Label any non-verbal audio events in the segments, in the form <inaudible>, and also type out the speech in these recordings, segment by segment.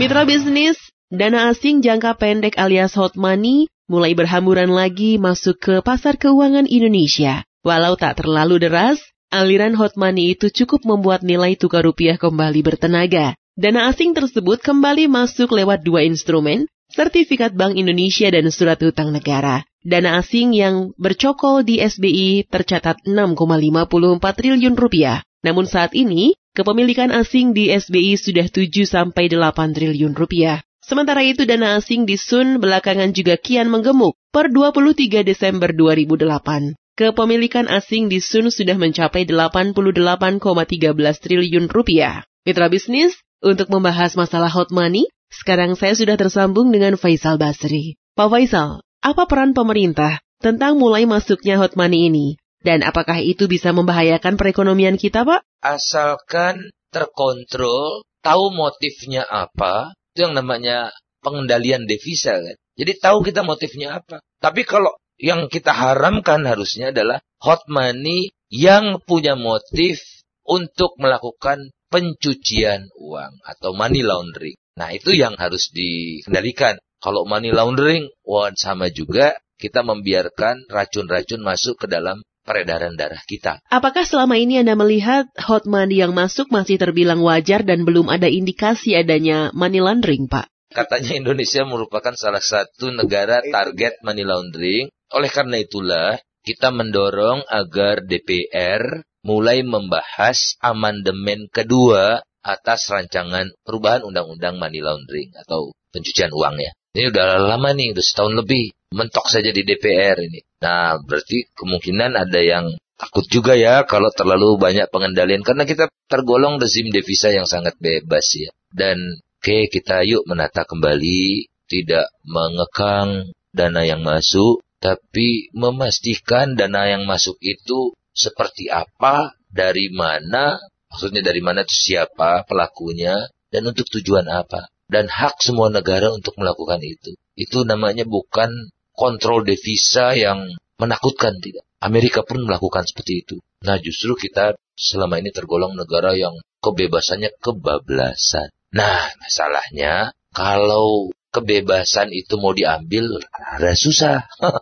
Mitra bisnis, dana asing jangka pendek alias hot money mulai berhamburan lagi masuk ke pasar keuangan Indonesia. Walau tak terlalu deras, aliran hot money itu cukup membuat nilai tukar rupiah kembali bertenaga. Dana asing tersebut kembali masuk lewat dua instrumen, sertifikat Bank Indonesia dan surat hutang negara. Dana asing yang bercokol di SBI tercatat 6,54 triliun rupiah. Namun saat ini, kepemilikan asing di SBI sudah 7 sampai 8 triliun rupiah. Sementara itu dana asing di Sun belakangan juga kian menggemuk per 23 Desember 2008. Kepemilikan asing di Sun sudah mencapai 88,13 triliun rupiah. Mitra bisnis, untuk membahas masalah hot money, sekarang saya sudah tersambung dengan Faisal Basri. Pak Faisal, apa peran pemerintah tentang mulai masuknya hot money ini? Dan apakah itu bisa membahayakan perekonomian kita, Pak? Asalkan terkontrol, tahu motifnya apa, itu yang namanya pengendalian devisa kan. Jadi tahu kita motifnya apa. Tapi kalau yang kita haramkan harusnya adalah hot money yang punya motif untuk melakukan pencucian uang atau money laundering. Nah, itu yang harus dikendalikan. Kalau money laundering, wah sama juga kita membiarkan racun-racun masuk ke dalam peredaran darah kita. Apakah selama ini Anda melihat hot money yang masuk masih terbilang wajar dan belum ada indikasi adanya money laundering, Pak? Katanya Indonesia merupakan salah satu negara target money laundering. Oleh karena itulah, kita mendorong agar DPR mulai membahas amandemen kedua atas rancangan perubahan undang-undang money laundering atau pencucian uang ya. Ini udah lama nih, udah setahun lebih. Mentok saja di DPR ini. Nah, berarti kemungkinan ada yang takut juga ya kalau terlalu banyak pengendalian. Karena kita tergolong rezim devisa yang sangat bebas ya. Dan oke okay, kita yuk menata kembali. Tidak mengekang dana yang masuk. Tapi memastikan dana yang masuk itu seperti apa, dari mana, maksudnya dari mana itu siapa pelakunya, dan untuk tujuan apa dan hak semua negara untuk melakukan itu. Itu namanya bukan kontrol devisa yang menakutkan tidak. Amerika pun melakukan seperti itu. Nah justru kita selama ini tergolong negara yang kebebasannya kebablasan. Nah masalahnya kalau kebebasan itu mau diambil, ada susah. <laughs>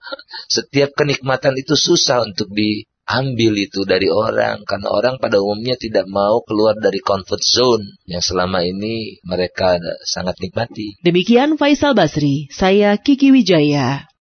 Setiap kenikmatan itu susah untuk di ambil itu dari orang karena orang pada umumnya tidak mau keluar dari comfort zone yang selama ini mereka sangat nikmati. Demikian Faisal Basri, saya Kiki Wijaya.